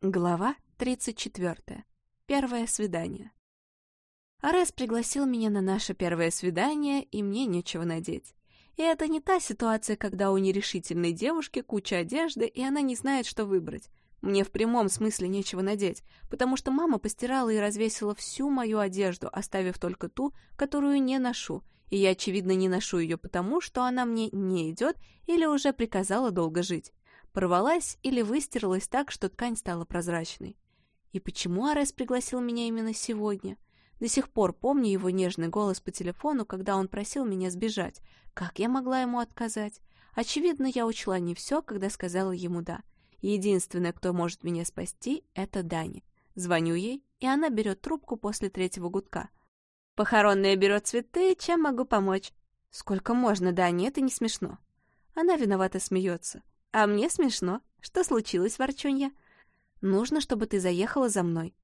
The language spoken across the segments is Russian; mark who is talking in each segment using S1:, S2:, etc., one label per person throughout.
S1: Глава 34. Первое свидание. Арес пригласил меня на наше первое свидание, и мне нечего надеть. И это не та ситуация, когда у нерешительной девушки куча одежды, и она не знает, что выбрать. Мне в прямом смысле нечего надеть, потому что мама постирала и развесила всю мою одежду, оставив только ту, которую не ношу, и я, очевидно, не ношу ее потому, что она мне не идет или уже приказала долго жить порвалась или выстиралась так, что ткань стала прозрачной. И почему Арес пригласил меня именно сегодня? До сих пор помню его нежный голос по телефону, когда он просил меня сбежать. Как я могла ему отказать? Очевидно, я учла не все, когда сказала ему «да». Единственное, кто может меня спасти, это Дани. Звоню ей, и она берет трубку после третьего гудка. «Похоронная берет цветы, чем могу помочь?» «Сколько можно, Дани, это не смешно». Она виновато смеется. А мне смешно. Что случилось, ворчунья? Нужно, чтобы ты заехала за мной.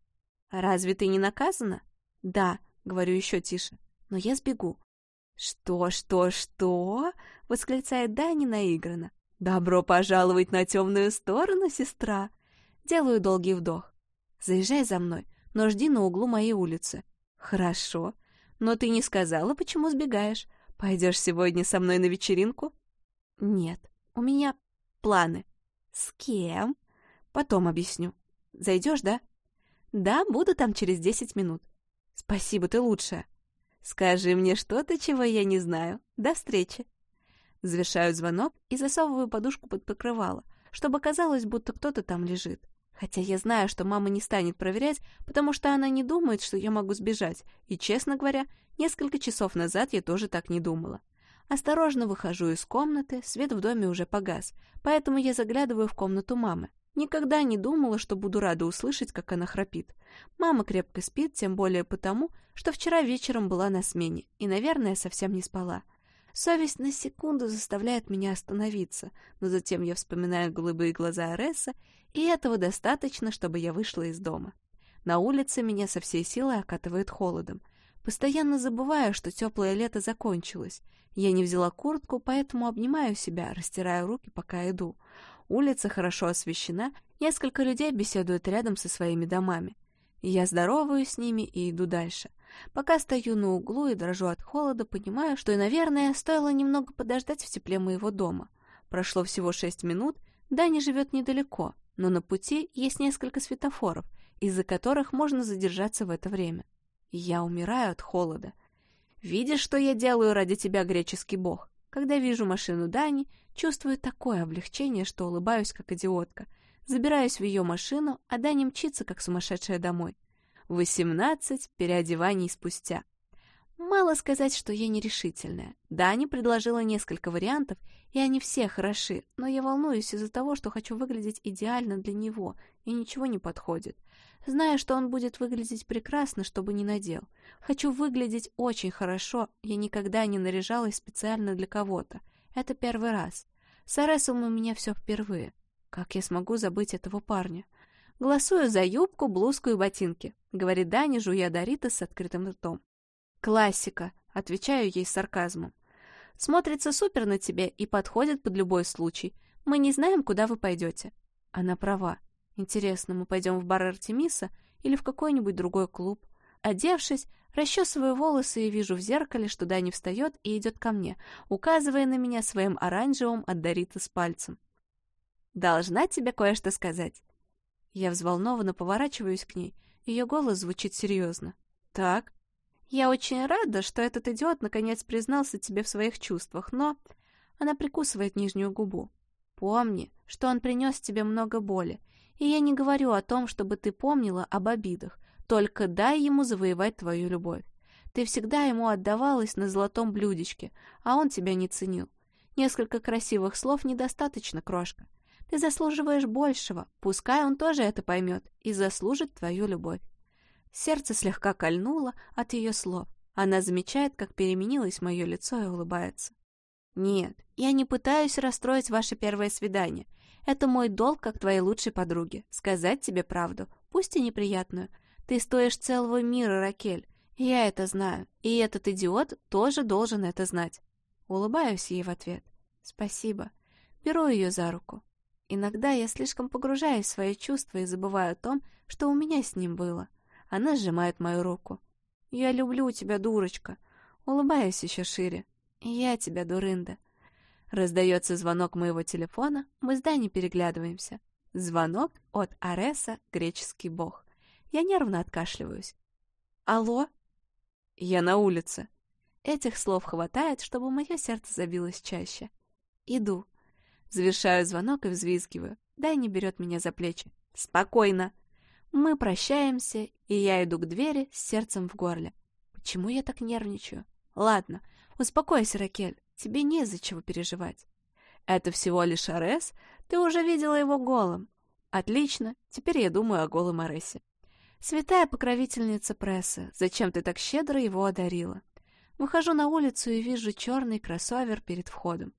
S1: Разве ты не наказана? Да, говорю еще тише. Но я сбегу. Что, что, что? Восклицает Дани наигранно. Добро пожаловать на темную сторону, сестра. Делаю долгий вдох. Заезжай за мной, но жди на углу моей улицы. Хорошо. Но ты не сказала, почему сбегаешь. Пойдешь сегодня со мной на вечеринку? Нет, у меня планы. С кем? Потом объясню. Зайдешь, да? Да, буду там через десять минут. Спасибо, ты лучшая. Скажи мне что-то, чего я не знаю. До встречи. Завершаю звонок и засовываю подушку под покрывало, чтобы казалось, будто кто-то там лежит. Хотя я знаю, что мама не станет проверять, потому что она не думает, что я могу сбежать. И, честно говоря, несколько часов назад я тоже так не думала. Осторожно выхожу из комнаты, свет в доме уже погас, поэтому я заглядываю в комнату мамы. Никогда не думала, что буду рада услышать, как она храпит. Мама крепко спит, тем более потому, что вчера вечером была на смене и, наверное, совсем не спала. Совесть на секунду заставляет меня остановиться, но затем я вспоминаю голубые глаза Ареса, и этого достаточно, чтобы я вышла из дома. На улице меня со всей силой окатывает холодом. Постоянно забываю, что теплое лето закончилось. Я не взяла куртку, поэтому обнимаю себя, растирая руки, пока иду. Улица хорошо освещена, несколько людей беседуют рядом со своими домами. Я здороваюсь с ними и иду дальше. Пока стою на углу и дрожу от холода, понимаю, что, наверное, стоило немного подождать в тепле моего дома. Прошло всего шесть минут, Дани живет недалеко, но на пути есть несколько светофоров, из-за которых можно задержаться в это время. Я умираю от холода. Видишь, что я делаю ради тебя, греческий бог? Когда вижу машину Дани, чувствую такое облегчение, что улыбаюсь, как идиотка. Забираюсь в ее машину, а Дани мчится, как сумасшедшая домой. Восемнадцать переодеваний спустя. Мало сказать, что я нерешительная. Дани предложила несколько вариантов, и они все хороши, но я волнуюсь из-за того, что хочу выглядеть идеально для него, и ничего не подходит. Знаю, что он будет выглядеть прекрасно, чтобы не надел. Хочу выглядеть очень хорошо, я никогда не наряжалась специально для кого-то. Это первый раз. С Аресом у меня все впервые. Как я смогу забыть этого парня? Голосую за юбку, блузку и ботинки, говорит Даня, жуя Дорита с открытым ртом. Классика, отвечаю ей с сарказмом. Смотрится супер на тебе и подходит под любой случай. Мы не знаем, куда вы пойдете. Она права. Интересно, мы пойдем в бар Артемиса или в какой-нибудь другой клуб? Одевшись, расчесываю волосы и вижу в зеркале, что Дани встает и идет ко мне, указывая на меня своим оранжевым от Дорита с пальцем. «Должна тебе кое-что сказать». Я взволнованно поворачиваюсь к ней, ее голос звучит серьезно. «Так?» Я очень рада, что этот идиот наконец признался тебе в своих чувствах, но... Она прикусывает нижнюю губу. Помни, что он принес тебе много боли, и я не говорю о том, чтобы ты помнила об обидах, только дай ему завоевать твою любовь. Ты всегда ему отдавалась на золотом блюдечке, а он тебя не ценил. Несколько красивых слов недостаточно, крошка. Ты заслуживаешь большего, пускай он тоже это поймет и заслужит твою любовь. Сердце слегка кольнуло от ее слов. Она замечает, как переменилось мое лицо и улыбается. «Нет, я не пытаюсь расстроить ваше первое свидание. Это мой долг, как твоей лучшей подруги, сказать тебе правду, пусть и неприятную. Ты стоишь целого мира, Ракель. Я это знаю, и этот идиот тоже должен это знать». Улыбаюсь ей в ответ. «Спасибо». Беру ее за руку. Иногда я слишком погружаюсь в свои чувства и забываю о том, что у меня с ним было. Она сжимает мою руку. «Я люблю тебя, дурочка!» Улыбаюсь еще шире. «Я тебя, дурында!» Раздается звонок моего телефона, мы с Дани переглядываемся. Звонок от Ареса, греческий бог. Я нервно откашливаюсь. «Алло?» «Я на улице». Этих слов хватает, чтобы мое сердце забилось чаще. «Иду». Завершаю звонок и взвизгиваю. Дани берет меня за плечи. «Спокойно!» Мы прощаемся, и я иду к двери с сердцем в горле. Почему я так нервничаю? Ладно, успокойся, Ракель, тебе не из-за чего переживать. Это всего лишь Арес, ты уже видела его голым. Отлично, теперь я думаю о голом Аресе. Святая покровительница прессы, зачем ты так щедро его одарила? Выхожу на улицу и вижу черный кроссовер перед входом.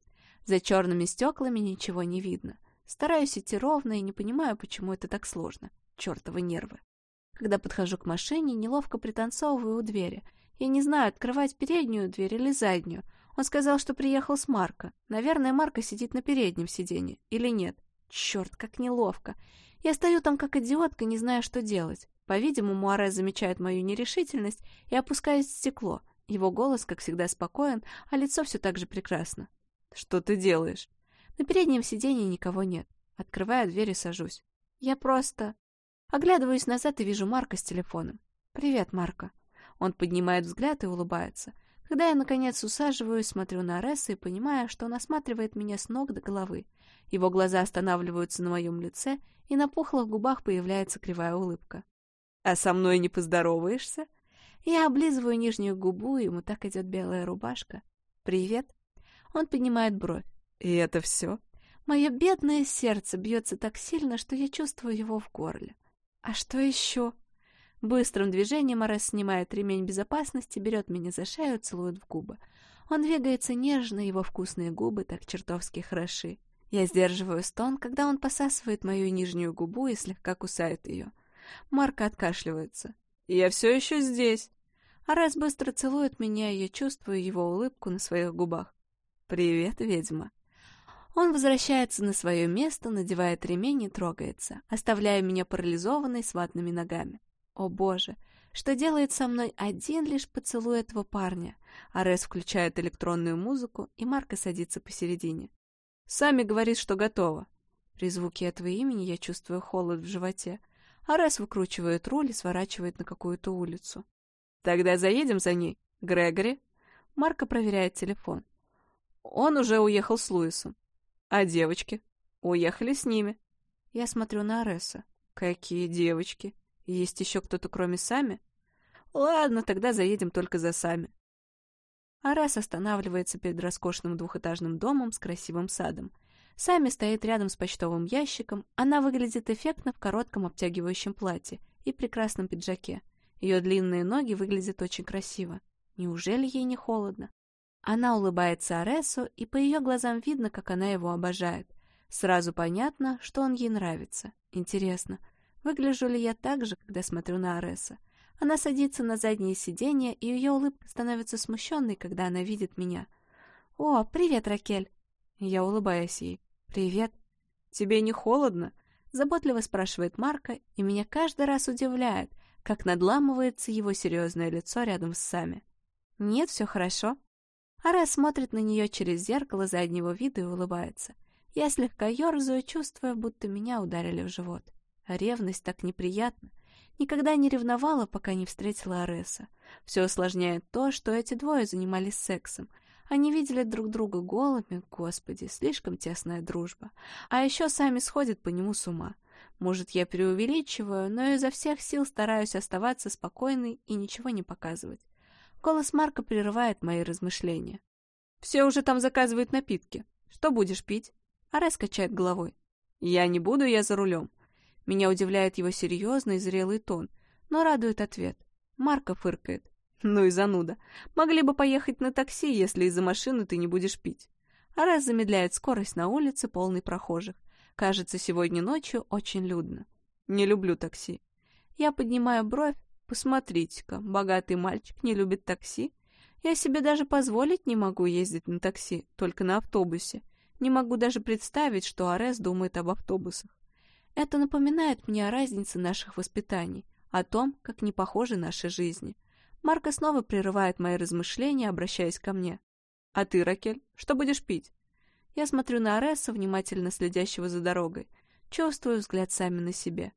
S1: За черными стеклами ничего не видно. Стараюсь идти ровно и не понимаю, почему это так сложно чертовы нервы. Когда подхожу к машине, неловко пританцовываю у двери. Я не знаю, открывать переднюю дверь или заднюю. Он сказал, что приехал с Марка. Наверное, Марка сидит на переднем сиденье. Или нет? Черт, как неловко. Я стою там как идиотка, не зная, что делать. По-видимому, Арес замечает мою нерешительность и опускает стекло. Его голос, как всегда, спокоен, а лицо все так же прекрасно. «Что ты делаешь?» На переднем сиденье никого нет. Открываю дверь и сажусь. «Я просто...» Оглядываюсь назад и вижу Марка с телефоном. «Привет, Марко». Он поднимает взгляд и улыбается. Когда я, наконец, усаживаюсь, смотрю на Ресса и понимаю, что он осматривает меня с ног до головы. Его глаза останавливаются на моем лице, и на пухлых губах появляется кривая улыбка. «А со мной не поздороваешься?» Я облизываю нижнюю губу, ему так идет белая рубашка. «Привет». Он поднимает бровь. «И это все?» Мое бедное сердце бьется так сильно, что я чувствую его в горле. «А что еще?» Быстрым движением Арес снимает ремень безопасности, берет меня за шею, целует в губы. Он двигается нежно, его вкусные губы так чертовски хороши. Я сдерживаю стон, когда он посасывает мою нижнюю губу и слегка кусает ее. Марка откашливается. «Я все еще здесь!» Арес быстро целует меня, и я чувствую его улыбку на своих губах. «Привет, ведьма!» Он возвращается на свое место, надевает ремень и трогается, оставляя меня парализованной с ватными ногами. О боже, что делает со мной один лишь поцелуй этого парня? Арес включает электронную музыку, и Марка садится посередине. «Сами говорит, что готово». При звуке этого имени я чувствую холод в животе. Арес выкручивает руль и сворачивает на какую-то улицу. «Тогда заедем за ней, Грегори?» Марка проверяет телефон. Он уже уехал с Луисом. А девочки? Уехали с ними. Я смотрю на Ареса. Какие девочки? Есть еще кто-то кроме Сами? Ладно, тогда заедем только за Сами. Арес останавливается перед роскошным двухэтажным домом с красивым садом. Сами стоит рядом с почтовым ящиком. Она выглядит эффектно в коротком обтягивающем платье и прекрасном пиджаке. Ее длинные ноги выглядят очень красиво. Неужели ей не холодно? Она улыбается Аресу, и по ее глазам видно, как она его обожает. Сразу понятно, что он ей нравится. Интересно, выгляжу ли я так же, когда смотрю на Ареса? Она садится на заднее сиденье, и ее улыбка становится смущенной, когда она видит меня. «О, привет, Ракель!» Я улыбаюсь ей. «Привет!» «Тебе не холодно?» Заботливо спрашивает Марка, и меня каждый раз удивляет, как надламывается его серьезное лицо рядом с Сами. «Нет, все хорошо», Ара смотрит на нее через зеркало заднего вида и улыбается. Я слегка ерзаю, чувствуя, будто меня ударили в живот. Ревность так неприятна. Никогда не ревновала, пока не встретила Ареса. Все усложняет то, что эти двое занимались сексом. Они видели друг друга голыми, господи, слишком тесная дружба. А еще сами сходят по нему с ума. Может, я преувеличиваю, но изо всех сил стараюсь оставаться спокойной и ничего не показывать. Голос Марка прерывает мои размышления. «Все уже там заказывают напитки. Что будешь пить?» Арес качает головой. «Я не буду, я за рулем». Меня удивляет его серьезный зрелый тон, но радует ответ. Марка фыркает. «Ну и зануда. Могли бы поехать на такси, если из-за машины ты не будешь пить». Арес замедляет скорость на улице, полной прохожих. Кажется, сегодня ночью очень людно. Не люблю такси. Я поднимаю бровь, Посмотрите-ка, богатый мальчик не любит такси. Я себе даже позволить не могу ездить на такси, только на автобусе. Не могу даже представить, что Арес думает об автобусах. Это напоминает мне о разнице наших воспитаний, о том, как не похожи наши жизни. Марко снова прерывает мои размышления, обращаясь ко мне. «А ты, Ракель, что будешь пить?» Я смотрю на Ареса, внимательно следящего за дорогой. Чувствую взгляд сами на себе.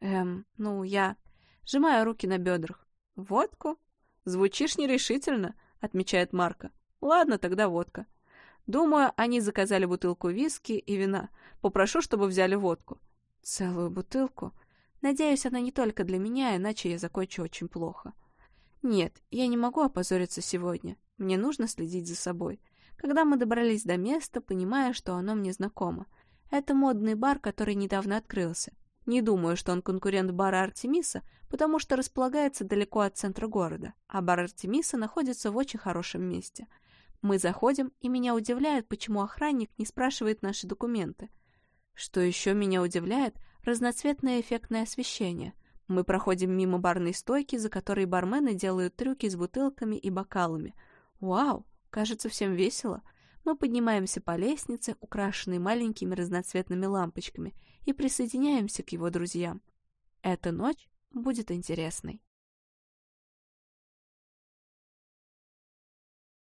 S1: Эм, ну, я... Сжимаю руки на бедрах. «Водку?» «Звучишь нерешительно», — отмечает Марко. «Ладно, тогда водка». Думаю, они заказали бутылку виски и вина. Попрошу, чтобы взяли водку. Целую бутылку? Надеюсь, она не только для меня, иначе я закончу очень плохо. Нет, я не могу опозориться сегодня. Мне нужно следить за собой. Когда мы добрались до места, понимая, что оно мне знакомо. Это модный бар, который недавно открылся. Не думаю, что он конкурент бара Артемиса, потому что располагается далеко от центра города, а бар Артемиса находится в очень хорошем месте. Мы заходим, и меня удивляет, почему охранник не спрашивает наши документы. Что еще меня удивляет, разноцветное эффектное освещение. Мы проходим мимо барной стойки, за которой бармены делают трюки с бутылками и бокалами. Вау, кажется, всем весело. Мы поднимаемся по лестнице, украшенной маленькими разноцветными лампочками, и присоединяемся к его друзьям. Эта ночь будет интересной.